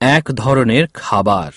এক ধরনের খাবার।